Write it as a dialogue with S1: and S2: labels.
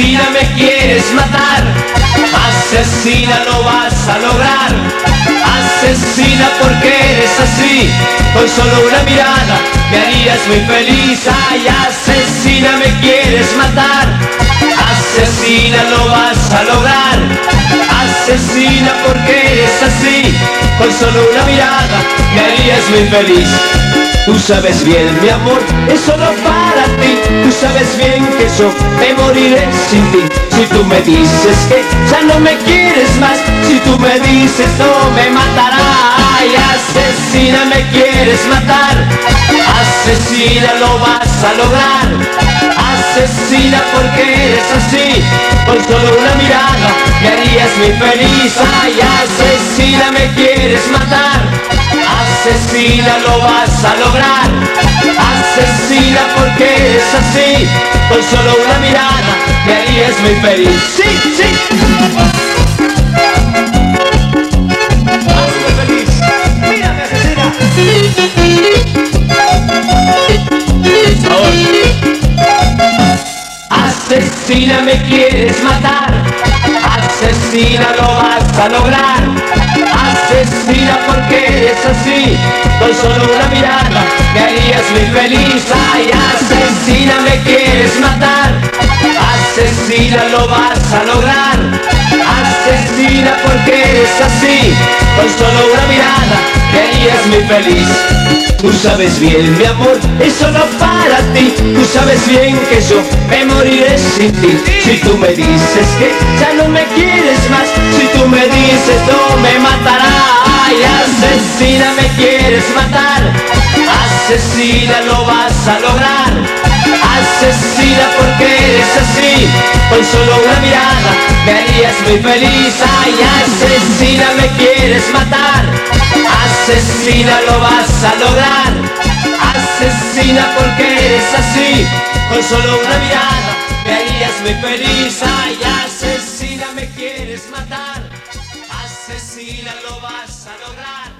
S1: Asesina me quieres matar, asesina lo vas a lograr. Asesina porque eres así, con solo una mirada me harías muy feliz. Ay, asesina me quieres matar, asesina lo vas a lograr. Asesina porque eres así, con solo una mirada me harías muy feliz. Tú sabes bien, mi amor, es solo para ti. Tú sabes bien que yo me moriré sin ti. Si tú me dices que ya no me quieres más, si tú me dices no me matarás. Ay, asesina, me quieres matar. Asesina, lo vas a lograr. Asesina porque eres así. Con solo una mirada me harías muy feliz. Ay, asesina, me quieres matar. Asesina, lo vas a lograr. Asesina porque eres así. Con solo una mirada me harías muy feliz. Sí, sí. Feliz. Asesina, me quieres matar. Asesina, lo vas a lograr. Asesina, porque eres así. Con solo una mirada me harías muy feliz. Ay, asesina, me quieres matar. Asesina, lo vas a lograr. Asesina, porque eres así. Con solo una mirada me harías muy feliz. Tú sabes bien, mi amor, es solo para ti. Tú sabes bien que yo me moriré sin ti. Si tú me dices que ya no me quieres más, si tú me dices no me matarás. Ay, asesina, me quieres matar. Asesina, lo vas a lograr. Asesina porque eres así, con solo una mirada me harías muy feliz. Ay, asesina asesina lo vas a lograr. Asesina porque eres así, con solo una mirada me harías muy feliz. Ay, asesina me quieres matar, asesina lo vas a lograr.